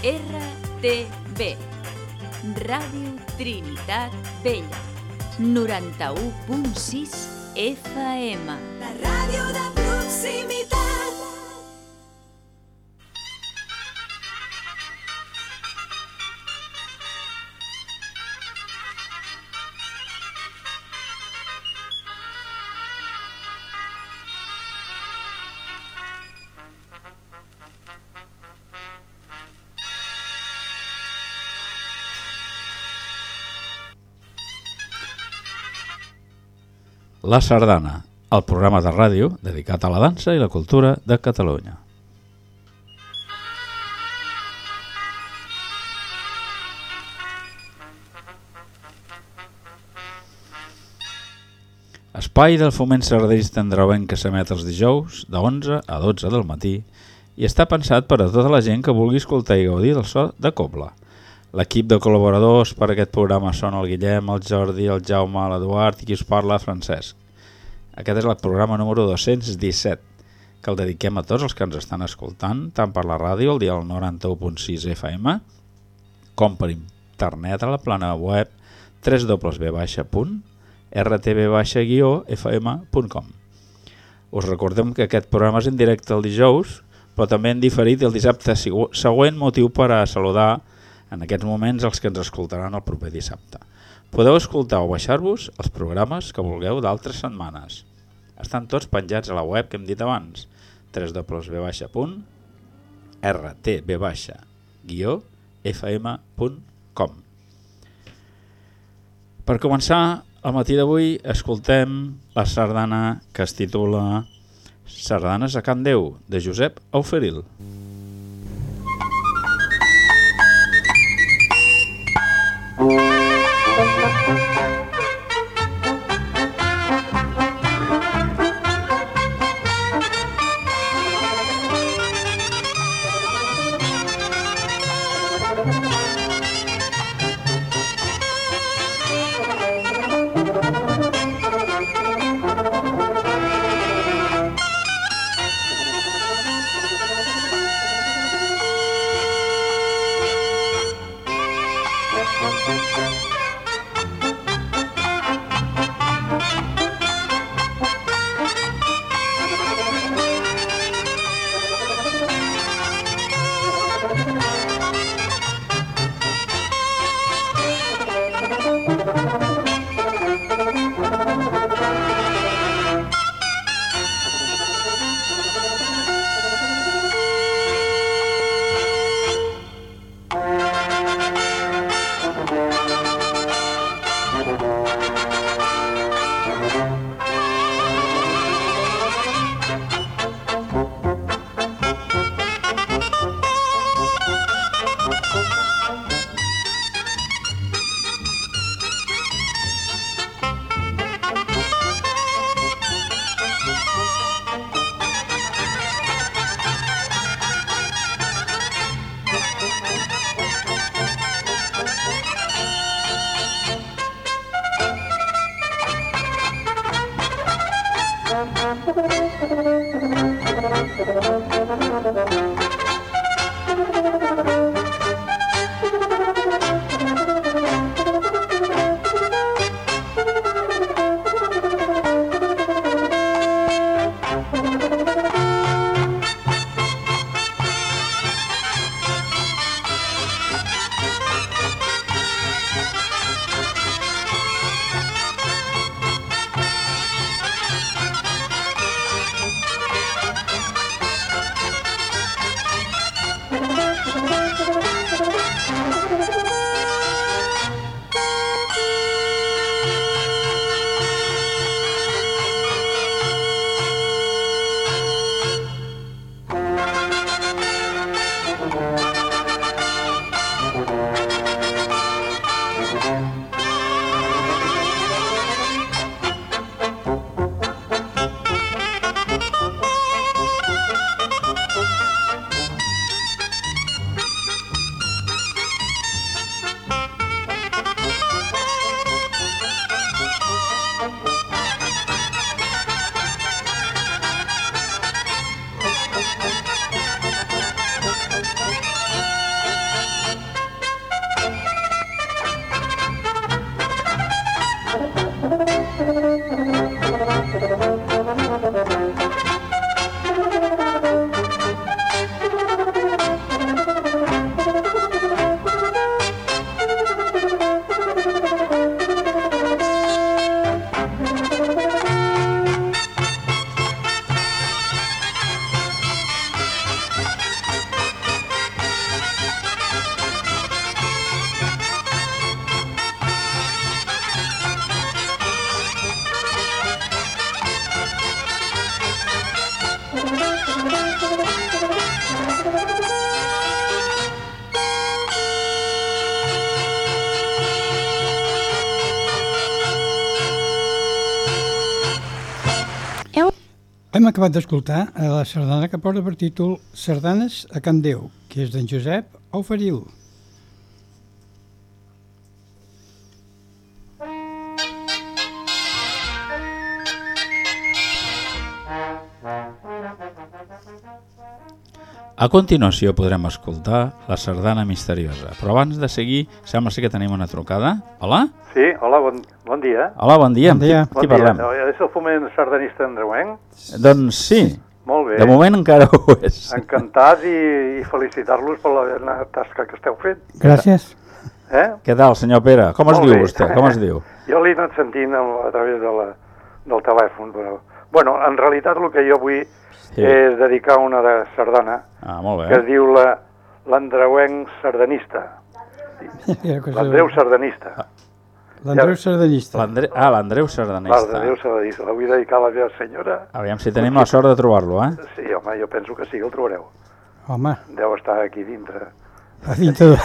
RTB Ràdio Trinitat Vella 91.6 FM La ràdio de. La Sardana, el programa de ràdio dedicat a la dansa i la cultura de Catalunya. Espai del foment sardinista andreuenc que s'emet els dijous de 11 a 12 del matí i està pensat per a tota la gent que vulgui escoltar i gaudir del so de Cobla. L'equip de col·laboradors per a aquest programa són el Guillem, el Jordi, el Jaume, l'Eduard i qui us parla, Francesc. Aquest és el programa número 217, que el dediquem a tots els que ens estan escoltant, tant per la ràdio, el dia 91.6 FM, com per internet a la plana web www.rtb-fm.com Us recordem que aquest programa és en directe el dijous, però també en diferit el dissabte següent, motiu per a saludar en aquests moments els que ens escoltaran el proper dissabte. Podeu escoltar o baixar-vos els programes que vulgueu d'altres setmanes. Estan tots penjats a la web que hem dit abans, www.rtb-fm.com Per començar, al matí d'avui escoltem la sardana que es titula Sardanes a Can Déu, de Josep Auferil. Música acabat d'escoltar la sardana que porta per títol Sardanes a Can Déu, que és d'en Josep Auferil. A continuació podrem escoltar la sardana misteriosa, però abans de seguir sembla ser que tenim una trucada. Hola? Sí, hola, bon, bon dia. Hola, bon dia. Bon dia. Qui, bon qui parlem? dia. És el foment sardanista andreuenc? Doncs sí, Molt bé. de moment encara ho és. Encantat i, i felicitar-los per la tasca que esteu fent. Gràcies. Eh? Què tal, senyor Pere? Com es Molt diu bé. vostè? Com es diu? Jo l'he anat sentint a, a través de la, del telèfon, però... Bueno, en realitat el que jo vull Sí. és dedicar una de sardana Ah, molt que es bé. diu la l'Andreuenc sardanista. Era cosa- L'Andreu sardanista. L'Andreu Sardanista. L'Andre... Ah, l'Andreu Sardanista. L'Andreu sardanista. La vull dedicar a la meva senyora. Aviam si tenim la sort de trobar-lo, eh? Sí, home, jo penso que sí, el trobareu. Home, Deu estar aquí dintre. a dintre de,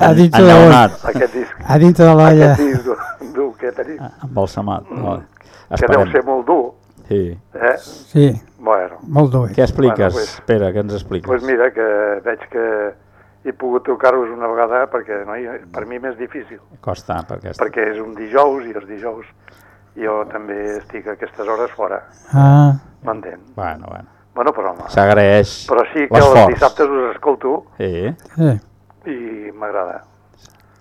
a dintre de, Aquest disc, a dintre de l'olla. aquest disc dur, que tenim. embalsamat. Vale. que deu ser molt dur, Sí. eh? Sí, Bueno, molt dur. Què expliques, Bueno, pues- Pere, què ens expliques? doncs pues mira que veig que he pogut trucar-vos una vegada perquè no, per mi m'és difícil, Costa, perquè... perquè és un dijous i els dijous jo també estic a aquestes hores fora, Ah, m'entén? Bueno, bueno. Bueno, però home, S'agraeix però sí que els l'esforç. dissabtes us escolto Sí, sí. i m'agrada.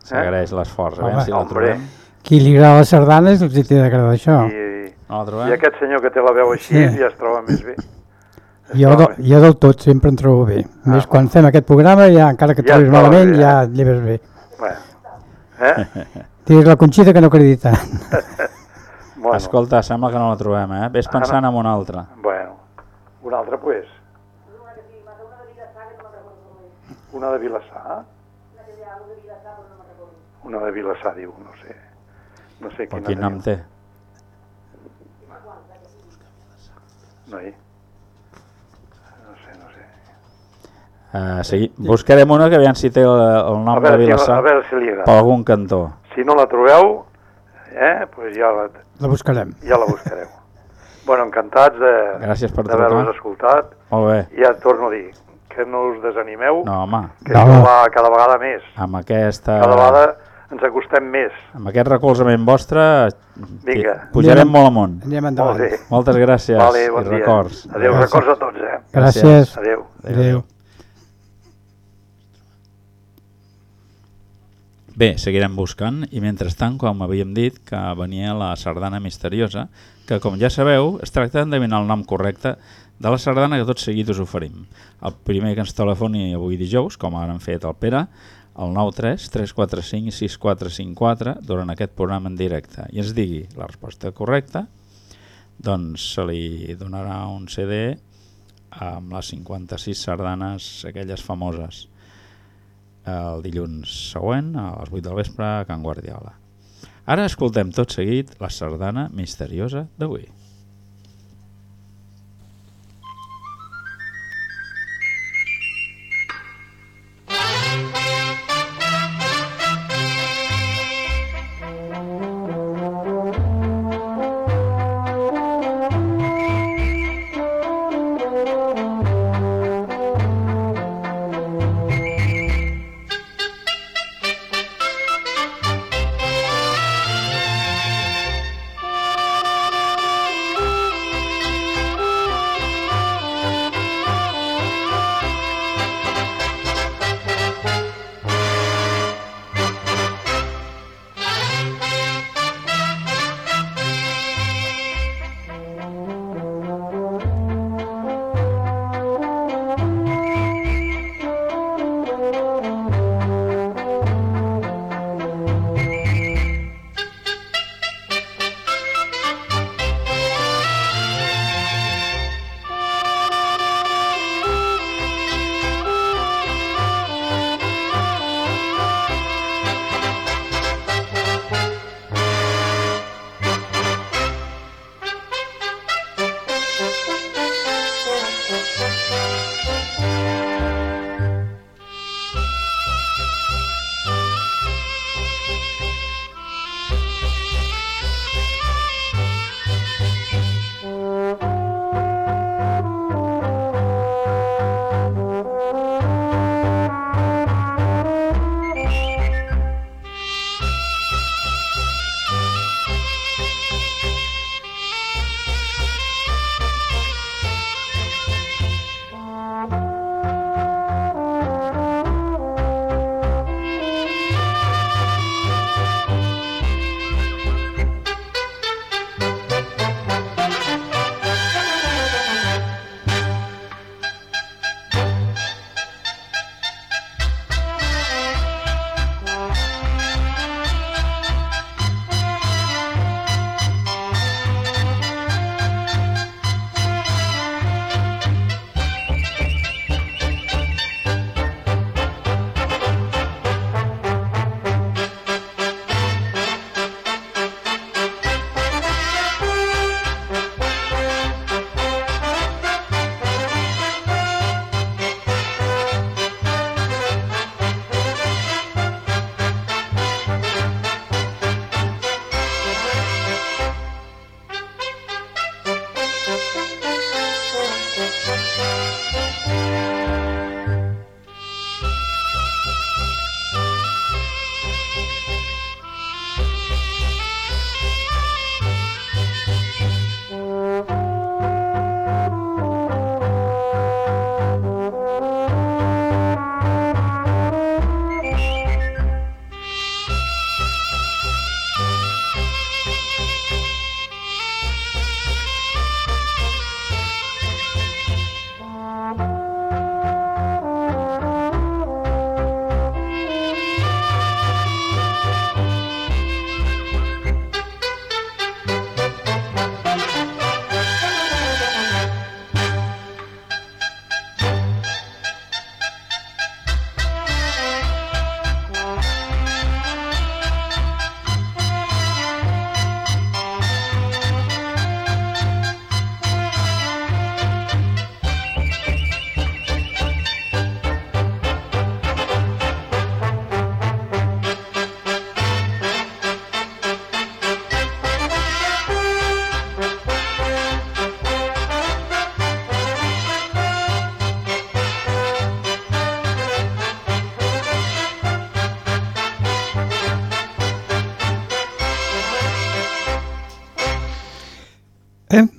s'agraeix l'esforç. A veure Home. si la Hombre. trobem. Qui li agrada les sardanes els hi té d'agradar això. I, No I trobem? aquest senyor que té la veu així Sí. ja es troba més bé. Es Jo, de, jo del tot sempre em trobo bé. Més quan fem aquest programa, ja, encara que et Ja trobis malament, bé, ja et lleves bé. Bueno. Eh? Digues la Conxita que no acredita. bueno. Escolta, sembla que no la trobem, eh? Ves pensant en una altra. Bueno, una altra, pues. Una de Vilassar? Una de Vilassar, diu, no sé. No sé Per quina quin nom diu. té? Noi. No sé, no sé. Uh, segui... Buscarem una que aviam si té el, el nom de veure, si, Vilassar veure si li per algun cantó. Si no la trobeu, eh, pues ja la, La buscarem. ja la buscareu. bueno, encantats de, Gràcies per d'haver-vos escoltat. Molt bé. I ja et torno a dir, que no us desanimeu, No, home, que No. això va cada vegada més. amb, aquesta, Cada vegada ens acostem més. amb aquest recolzament vostre Vinga. pujarem Anem- molt amunt. Anem Molt endavant. bé. Moltes gràcies Vale, bon i dia. records. Adéu, Gràcies. records a tots, eh? Gràcies. Adéu. Adéu. Bé, seguirem buscant i mentrestant, com havíem dit, que venia la sardana misteriosa, que com ja sabeu, es tracta d'endevinar el nom correcte de la sardana que tot seguit us oferim. El primer que ens telefoni avui dijous, com ara han fet el Pere, el 93 345 6454 durant aquest programa en directe i ens digui la resposta correcta, doncs se li donarà un CD amb les 56 sardanes, aquelles famoses el dilluns següent a les 8 del vespre a Can Guardiola. Ara escoltem tot seguit la sardana misteriosa d'avui.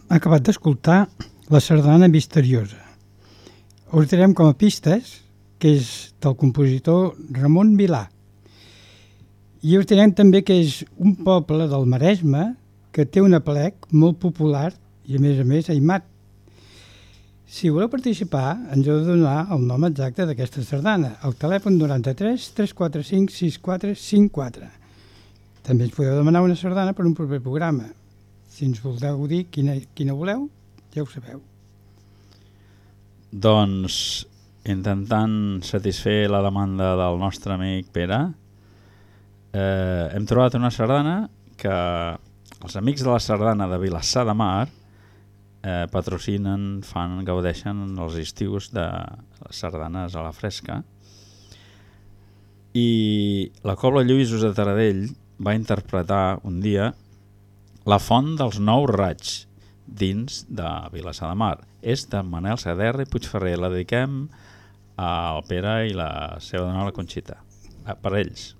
Acabat d'escoltar la sardana misteriosa. Us direm com a pistes, que és del compositor Ramon Vilà. I us direm també que és un poble del Maresme que té un aplec molt popular i a més a més aimat. Si voleu participar, ens heu de donar el nom exacte d'aquesta sardana, al telèfon 93 345 6454. També ens podeu demanar una sardana per un proper programa. Si ens voleu dir quina, quina voleu, ja ho sabeu. Doncs, intentant satisfer la demanda del nostre amic Pere, eh, hem trobat una sardana que els amics de la sardana de Vilassar de Mar eh, patrocinen, fan, gaudeixen els estius de les sardanes a la fresca. I la Cobla Lluïsos de Taradell va interpretar un dia La font dels nous raigs dins de Vilassar de Mar. És de Manel Saderra i Puigferrer. La dediquem al Pere i la seva dona, la Conxita. Ah, Per ells.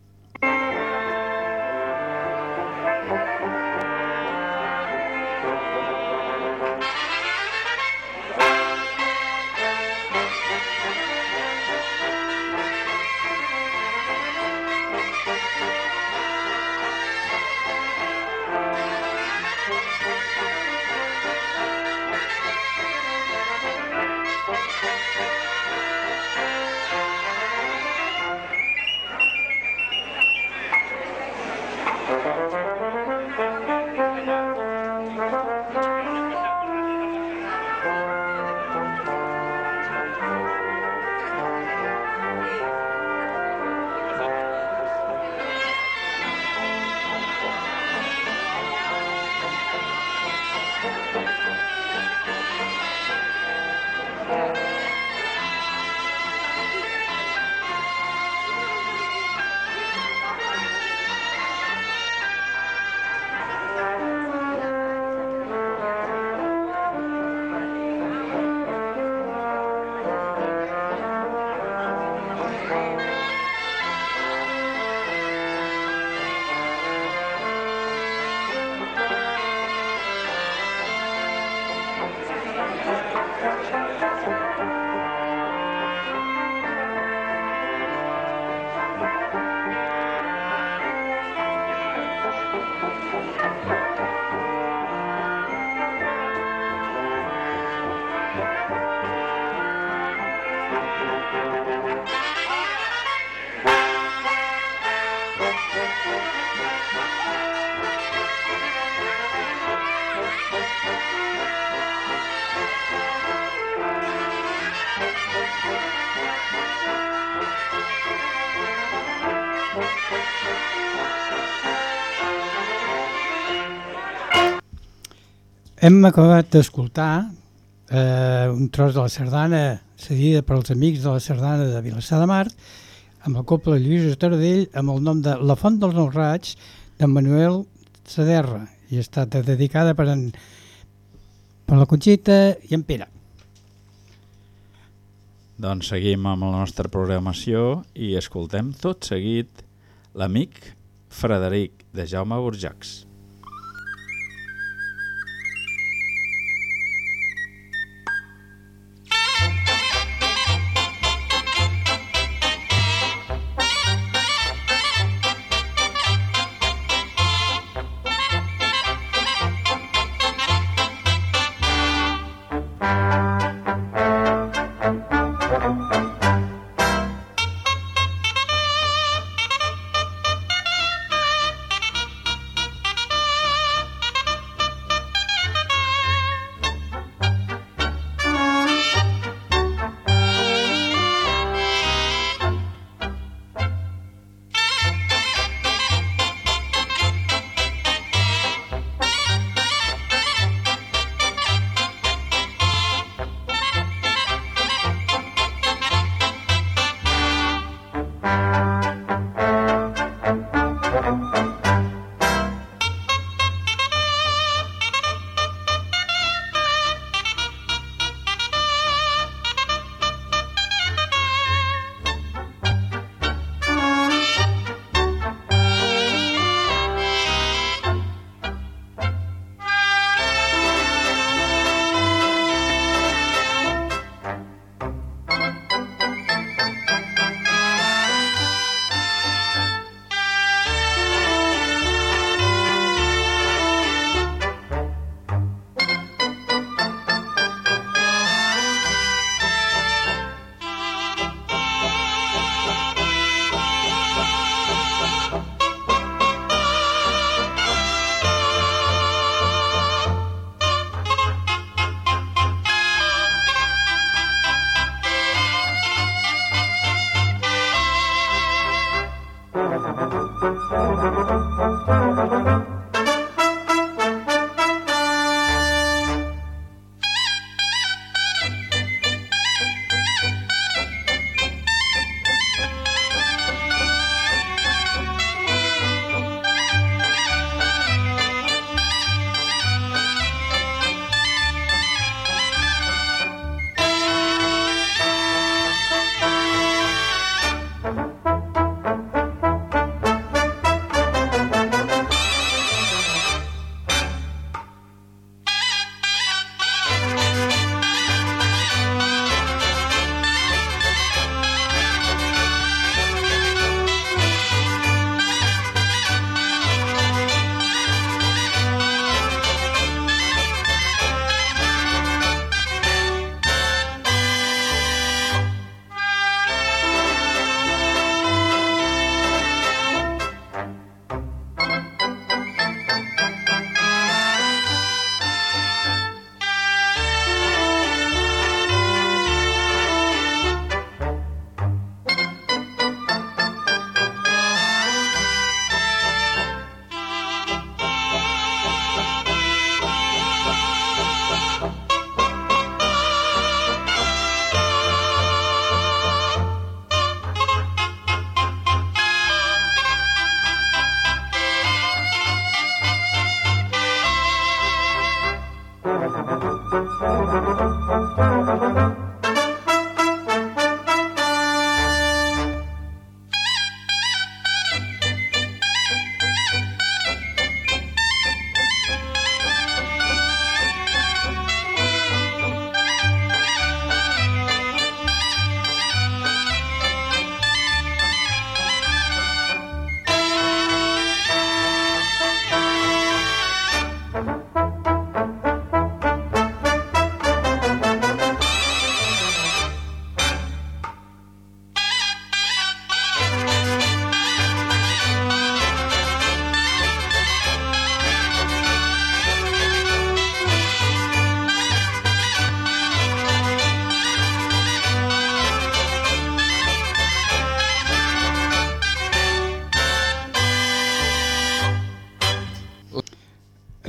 Hem acabat d'escoltar eh, un tros de la sardana cedida pels amics de la sardana de Vilassar de Mar amb el Coble Lluís Taradell amb el nom de La Font dels Nou Raigs de Manuel Saderra i estat dedicada per, en, per la Conxita i en Pere. Doncs seguim amb la nostra programació i escoltem tot seguit l'amic Frederic de Jaume Burjacs.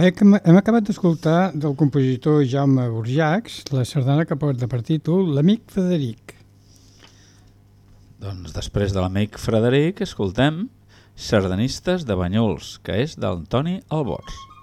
Hem, hem acabat d'escoltar del compositor Jaume Burjacs la sardana que porta per títol L'amic Frederic. Doncs després de l'amic Frederic escoltem Sardanistes de Banyuls, que és d'Antoni Albors.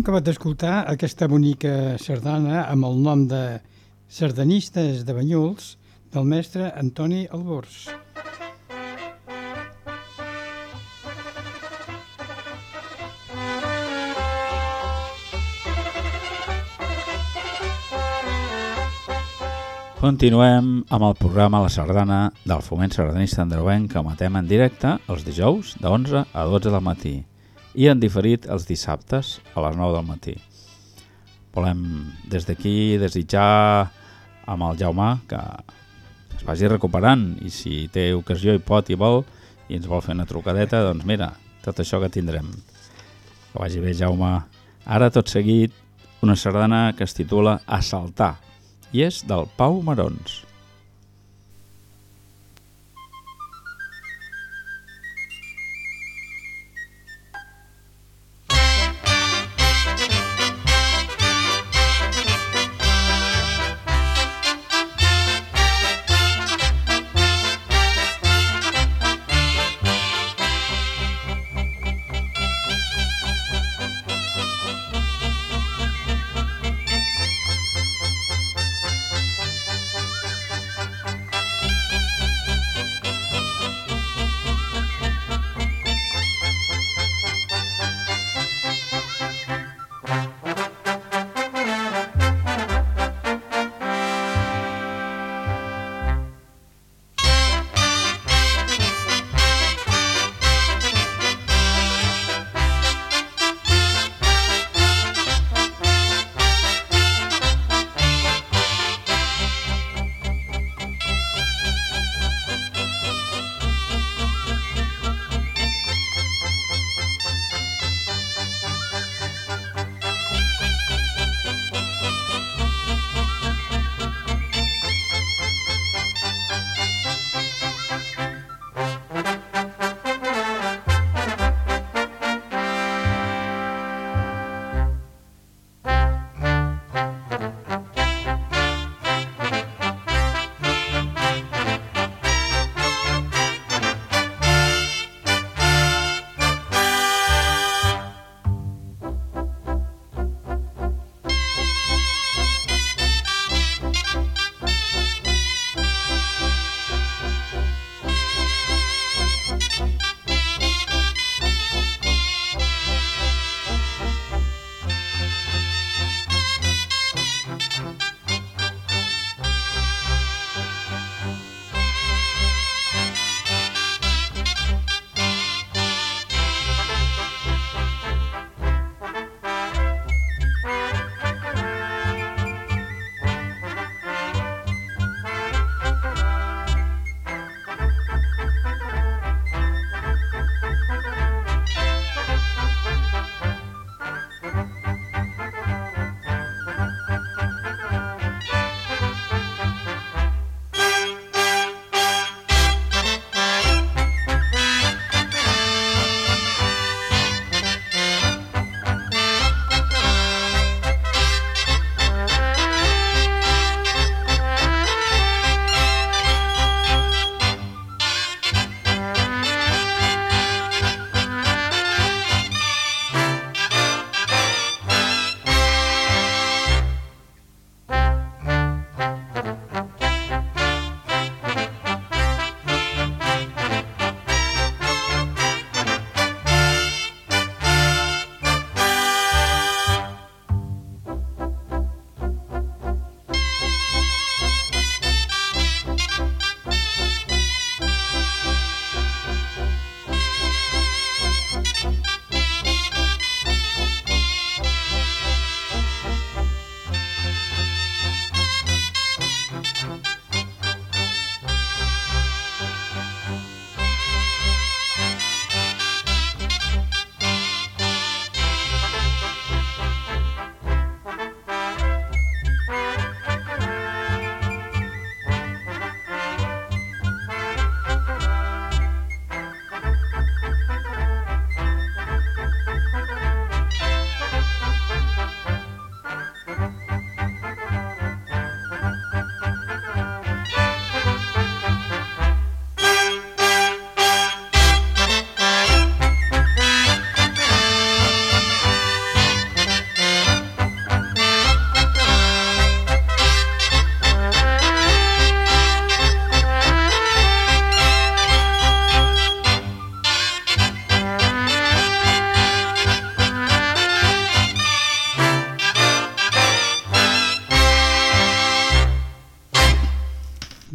Hem acabat d'escoltar aquesta bonica sardana amb el nom de Sardanistes de Banyuls del mestre Antoni Albors. Continuem amb el programa La Sardana del Foment Sardanista Andreuenc que emetem en directe els dijous de 11 a 12 del matí i en diferit els dissabtes a les 9 del matí. Volem des d'aquí desitjar amb el Jaume que es vagi recuperant i si té ocasió i pot i vol i ens vol fer una trucadeta, doncs mira, tot això que tindrem. Que vagi bé, Jaume. Ara, tot seguit, una sardana que es titula Assaltar i és del Pau Marons.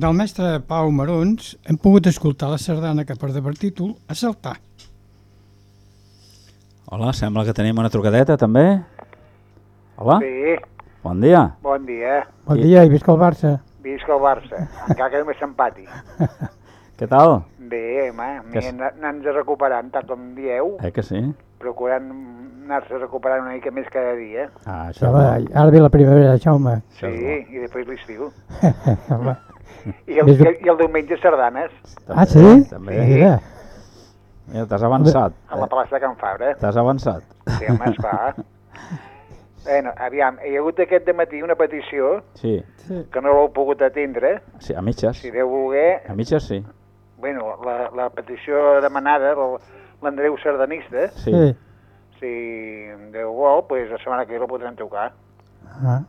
Del mestre Pau Marons hem pogut escoltar la sardana que porta per títol A saltar. Hola, sembla que tenim una trucadeta també. Hola, Sí, bon dia. bon dia. Bon dia i visca el Barça. Visca el Barça, encara que només s'empati. Què tal? Bé, home, anant recuperant, tal com dieu, Eh que sí? procurant anar-se recuperant una mica més cada dia. Ah, això bo. ara ve la primavera, Jaume. Sí, i després l'estiu. I el, de- i el diumenge sardanes. Ah, sí? També. Mira. Mira, t'has avançat. a la plaça de Can Fabra. T'has avançat. Sí, home, esclar. Bueno, aviam, hi ha hagut aquest matí una petició Sí, que no l'heu pogut atendre. sí a mitges. Si Déu voler, A mitges sí. bueno, la, la petició demanada de l'Andreu Sardanista, Sí. Sí. si Déu vol, pues, la setmana que ve la podrem tocar. Ah.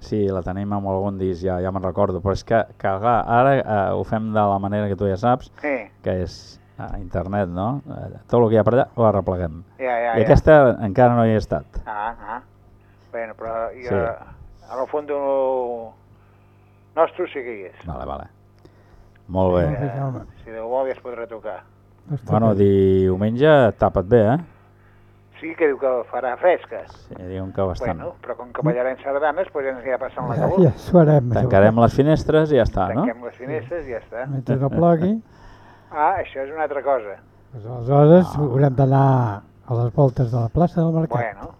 Sí, la tenim amb algun disc, ja, ja me'n recordo, però és que, que clar, ara eh, ho fem de la manera que tu ja saps, Sí, que és a internet, no? Eh, tot el que hi ha per allà ho arrepleguem. ja, ja, I ja. aquesta encara no hi he estat. Ah, ah. Bueno, però jo, Sí. a la font nostre sí que hi és. Vale, vale. Molt bé. Jaume. Si Déu vol ja es podrà tocar. Bueno, diumenge tapa't bé, eh? Sí que diu que farà fresca. Sí, diuen que bastant. Bueno, però com que ballarem sardanes, doncs ja ens anirà passant la Ja, calor. ja s'ho farem. Tancarem les finestres i ja està, no? Tanquem les finestres i ja està. Mentre no plogui, Ah, això és una altra cosa. doncs aleshores haurem d'anar a les voltes de la plaça del mercat. Bueno,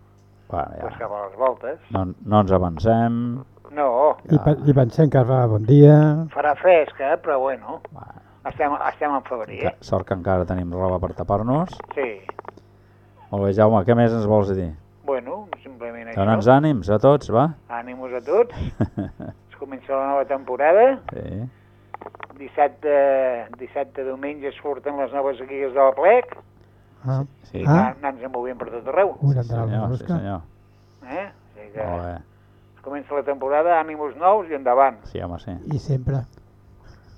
Bueno, ja. cap a les voltes. No, no ens avancem. No, I, pe I pensem que va bon dia. farà fresca, però bueno, Va, estem, estem en febrer. que- Sort que encara tenim roba per tapar-nos. Sí. Molt bé, Jaume, què més ens vols dir? Bueno, simplement això. Dona'ns ànims a tots, va? Ànimos a tots. Es comença la nova temporada. Sí. Dissabte, dissabte diumenge es surten les noves guies del plec. Ah, Sí, Ah. Anant-nos movent per tot arreu. sí senyor, sí senyor. Eh? O sigui que Molt bé. es comença la temporada, ànimos nous i endavant. Sí, home, sí. I sempre.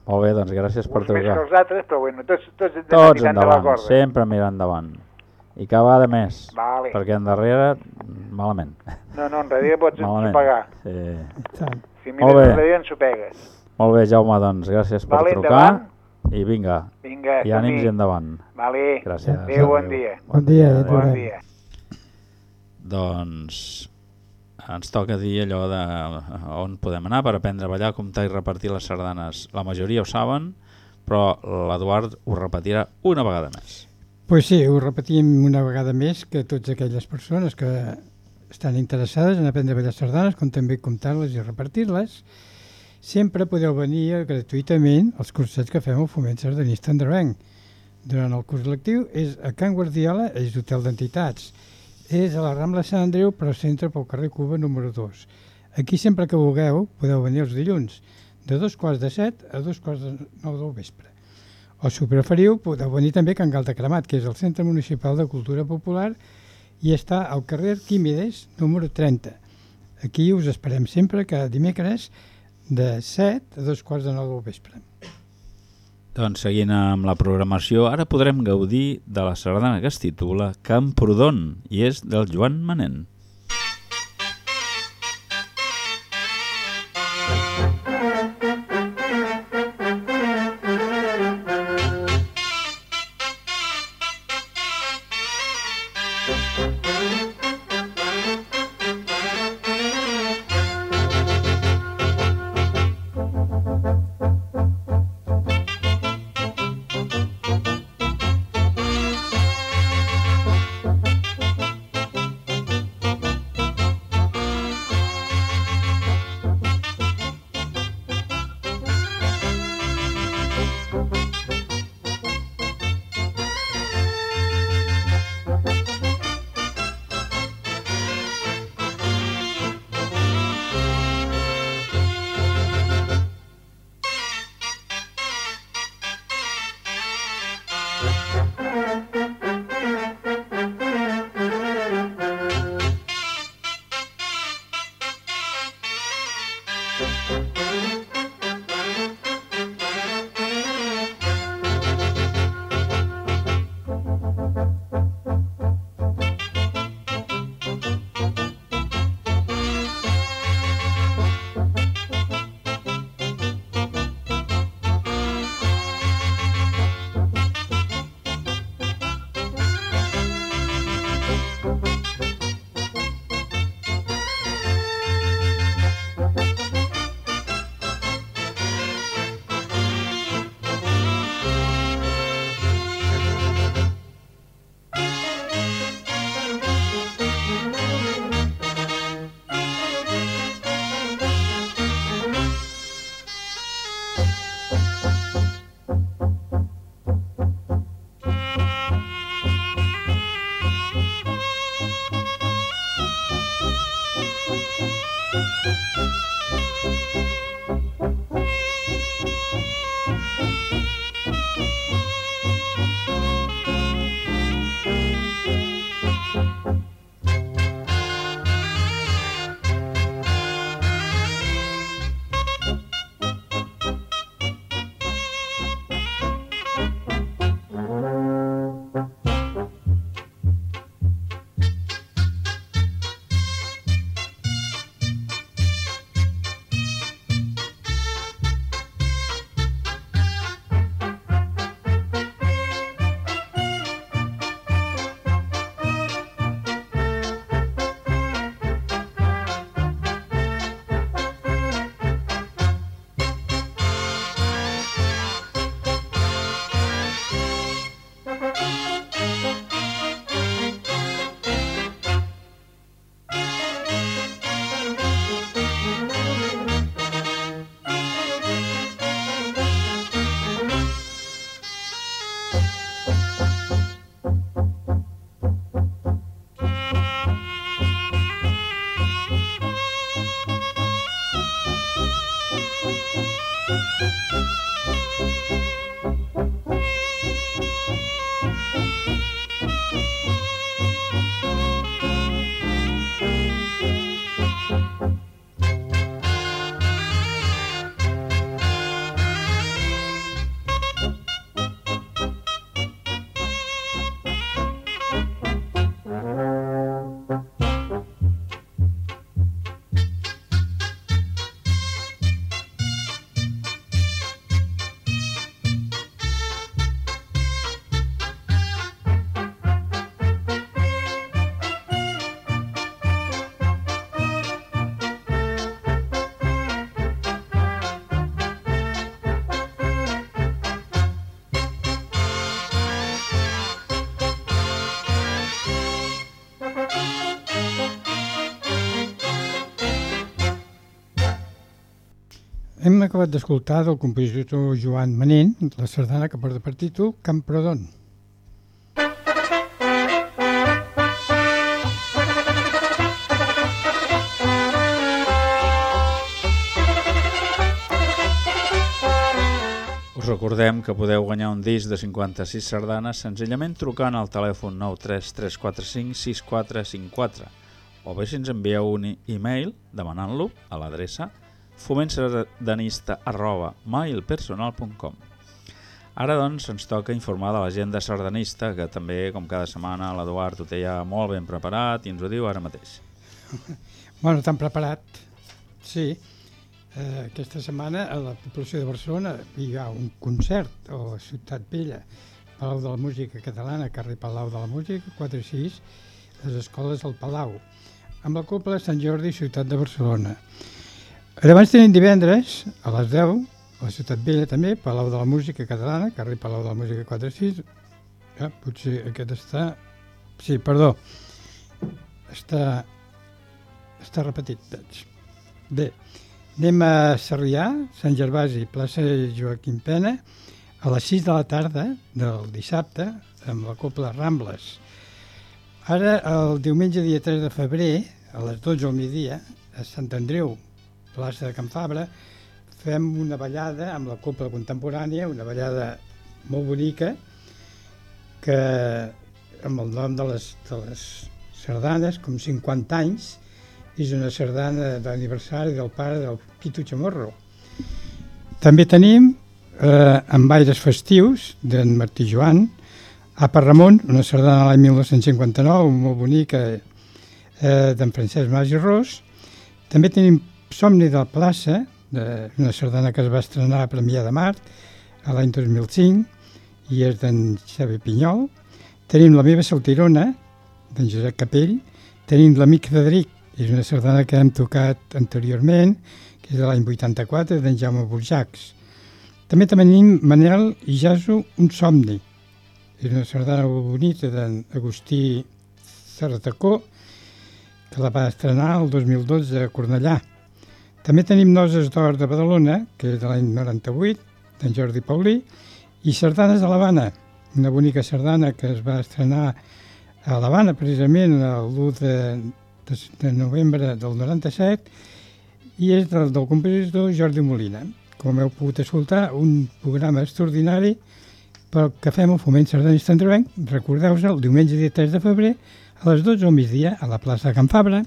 Molt bé, doncs gràcies per Uns més que trucar. els altres, però bueno, tots, tots, Tots tirant de la endavant, corda. sempre mirant endavant. I cada vegada més. Vale. Perquè endarrere, malament. No, no, enrere pots Malament. ensopegar. Sí. Si Molt mires bé. enrere ensopegues. Molt bé, Jaume, doncs gràcies per Vale, trucar. endavant. I vinga, Vinga, i ànims i endavant. Vale. Gràcies. Adéu, bon dia. Bon dia, et Bon dia. Doncs ens toca dir allò de on podem anar per aprendre a ballar, comptar i repartir les sardanes. La majoria ho saben, però l'Eduard ho repetirà una vegada més. Pues sí, ho repetim una vegada més que totes aquelles persones que estan interessades en aprendre ballar sardanes, com també comptar-les i repartir-les, sempre podeu venir gratuïtament als cursets que fem al Foment Sardanista Andrevenc. Durant el curs lectiu és a Can Guardiola, és hotel d'entitats. És a la Rambla Sant Andreu, però centre pel carrer Cuba número 2. Aquí sempre que vulgueu podeu venir els dilluns, de dos quarts de set a dos quarts de nou del vespre. O si ho preferiu, podeu venir també a Can Galta Cremat, que és el Centre Municipal de Cultura Popular i està al carrer Químides, número 30. Aquí us esperem sempre cada dimecres de 7 a dos quarts de nou del vespre. Doncs seguint amb la programació, ara podrem gaudir de la sardana que es titula Camprodon i és del Joan Manent. Hem acabat d'escoltar del compositor Joan Manent la sardana que porta per títol Camprodon. Us recordem que podeu guanyar un disc de 56 sardanes senzillament trucant al telèfon 933456454 o bé si ens envieu un e-mail demanant-lo a l'adreça arroba mailpersonal.com Ara doncs ens toca informar de l'agenda sardanista que també com cada setmana l'Eduard ho té ja molt ben preparat i ens ho diu ara mateix. Bueno, tan preparat, sí. Eh, aquesta setmana a la població de Barcelona hi ha un concert a Ciutat Vella, Palau de la Música Catalana, carrer Palau de la Música, 4 i 6, les escoles del Palau, amb la Copla Sant Jordi, Ciutat de Barcelona. Abans tenim divendres, a les 10, a la Ciutat Vella també, Palau de la Música Catalana, carrer Palau de la Música 4 i 6, ja, potser aquest està... Sí, perdó, està, està repetit, veig. Bé, anem a Sarrià, Sant Gervasi, plaça Joaquim Pena, a les 6 de la tarda del dissabte, amb la Copla Rambles. Ara, el diumenge dia 3 de febrer, a les 12 al migdia, a Sant Andreu, plaça de Can Fabra, fem una ballada amb la Copla Contemporània, una ballada molt bonica, que amb el nom de les, de les sardanes, com 50 anys, és una sardana d'aniversari del pare del Pitu Chamorro. També tenim eh, amb aires festius d'en Martí Joan, a Ramon, una sardana l'any 1959, molt bonica, eh, d'en Francesc Mas i Ros. També tenim Somni de la plaça, de, una sardana que es va estrenar a Premià de Mar a l'any 2005 i és d'en Xavi Pinyol. Tenim La meva saltirona, d'en Josep Capell. Tenim L'amic Frederic, és una sardana que hem tocat anteriorment, que és de l'any 84, d'en Jaume Burjacs. També tenim Manel i Jaso, Un somni. És una sardana bonita d'en Agustí Serratacó, que la va estrenar el 2012 a Cornellà. També tenim Noses d'Or de Badalona, que és de l'any 98, d'en Jordi Paulí, i Sardanes de l'Havana, una bonica sardana que es va estrenar a l'Havana precisament l'1 de, de, de novembre del 97 i és del, del compositor Jordi Molina. Com heu pogut escoltar, un programa extraordinari pel que fem el Foment Sardanista Andrevenc, recordeu-vos el diumenge dia 3 de febrer a les 12 al migdia a la plaça de Can Fabra.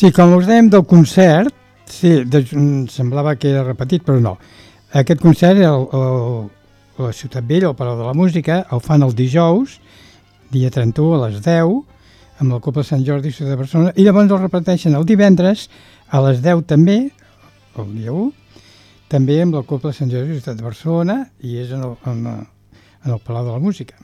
Sí, com us dèiem del concert, sí, de, mm, semblava que era repetit, però no. Aquest concert, el, el, la Ciutat Vella, al Palau de la Música, el fan el dijous, dia 31 a les 10, amb la Copa Sant Jordi Ciutat de Barcelona, i llavors el repeteixen el divendres a les 10 també, el dia 1, també amb la Copa Sant Jordi Ciutat de Barcelona, i és en el, en, el- en el Palau de la Música.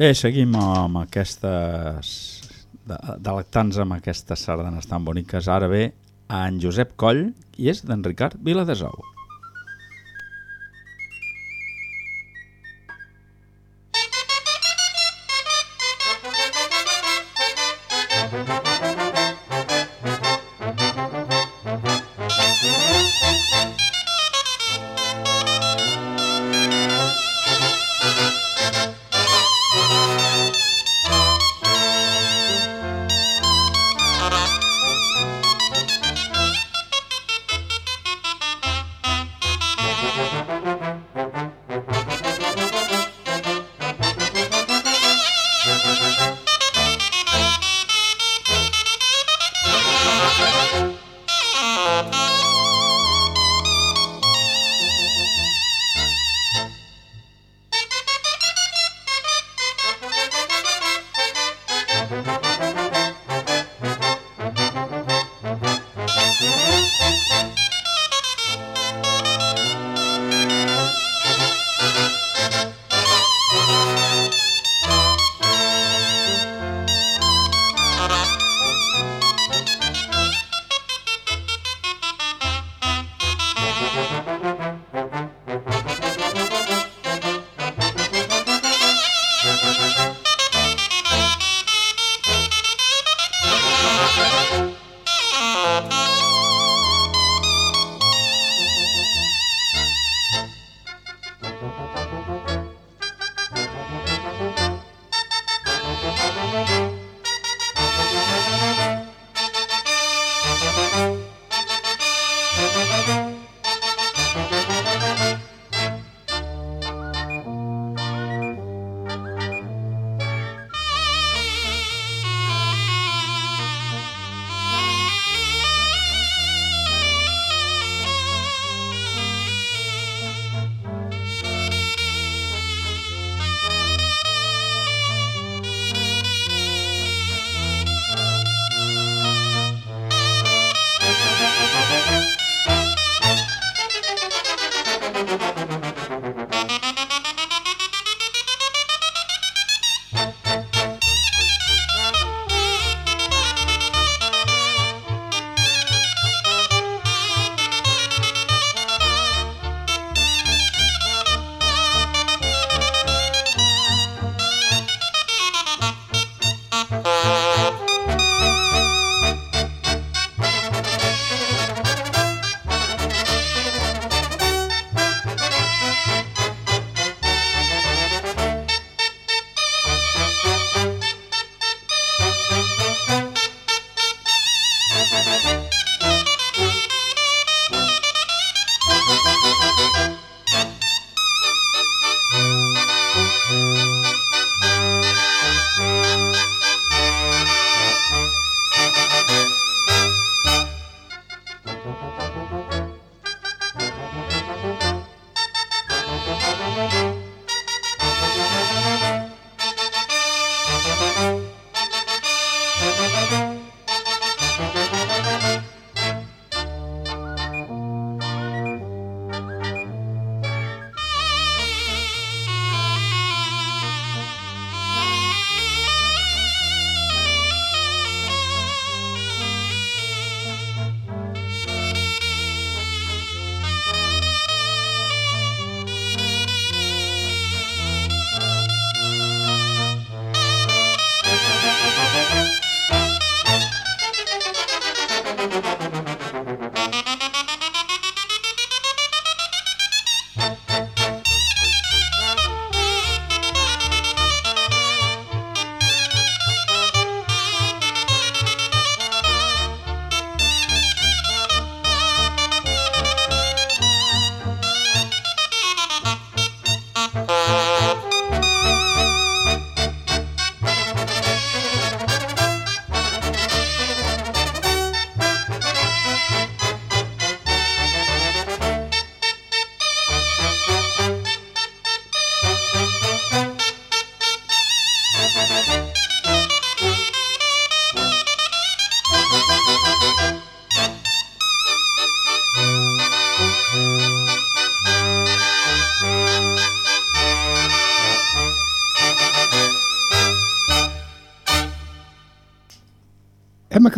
Bé, seguim amb aquestes... delectants amb aquestes sardanes tan boniques. Ara ve a en Josep Coll i és d'en Ricard Viladesou.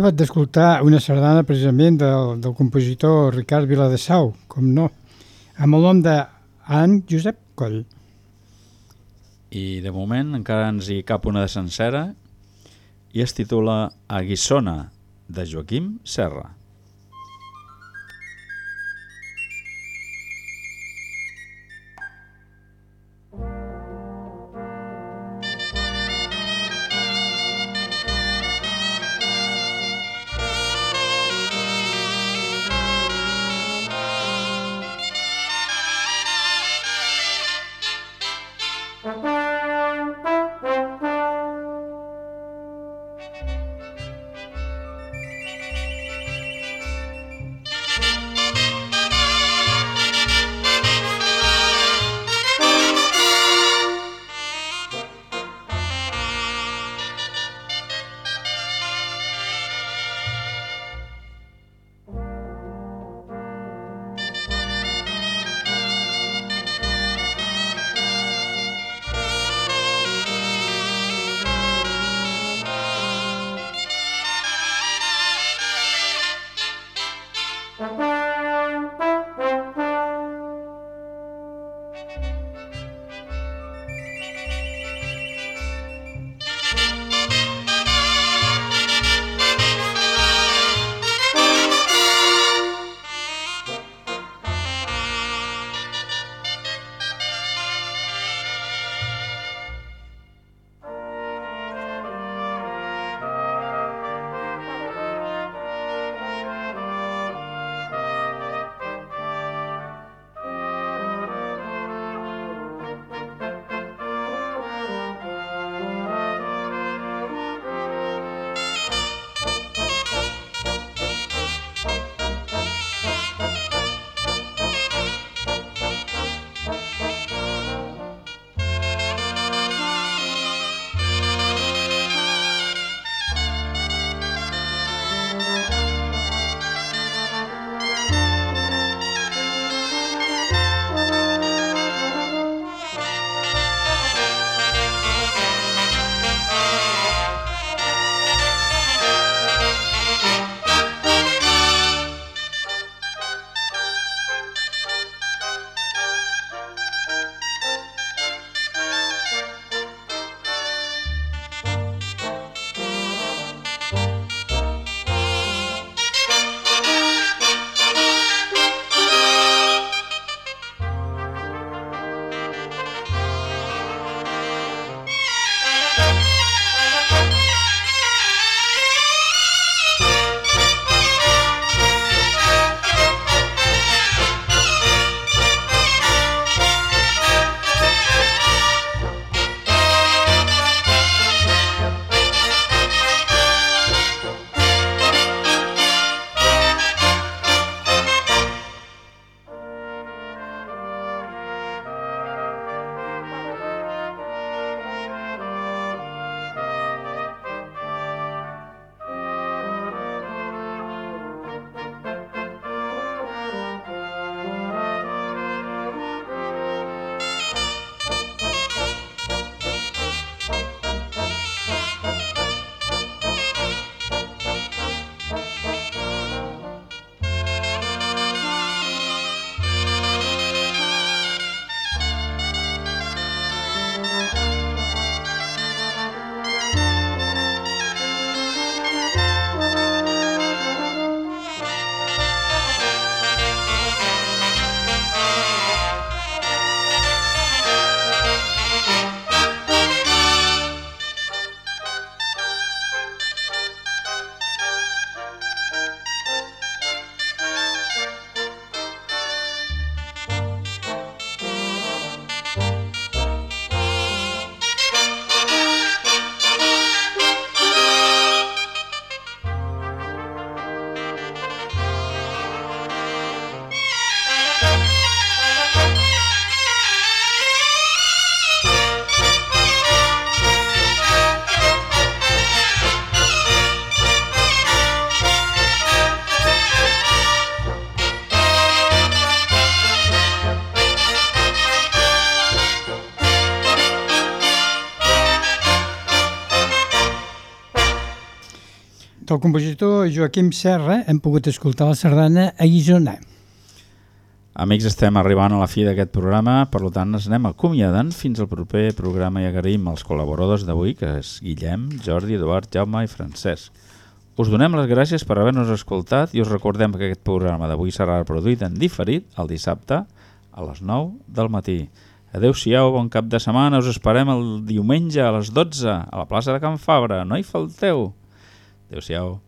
Acabat d'escoltar una sardana precisament del, del compositor Ricard Viladesau, com no, amb el nom de Josep Coll. I de moment encara ens hi cap una de sencera i es titula Aguissona, de Joaquim Serra. Compositor Joaquim Serra hem pogut escoltar la sardana a Isona. Amics, estem arribant a la fi d'aquest programa, per tant ens anem acomiadant fins al proper programa i agraïm als col·laboradors d'avui, que és Guillem, Jordi, Eduard, Jaume i Francesc. Us donem les gràcies per haver-nos escoltat i us recordem que aquest programa d'avui serà reproduït en diferit el dissabte a les 9 del matí. Adéu-siau, bon cap de setmana, us esperem el diumenge a les 12 a la plaça de Can Fabra, no hi falteu. Adéu-siau.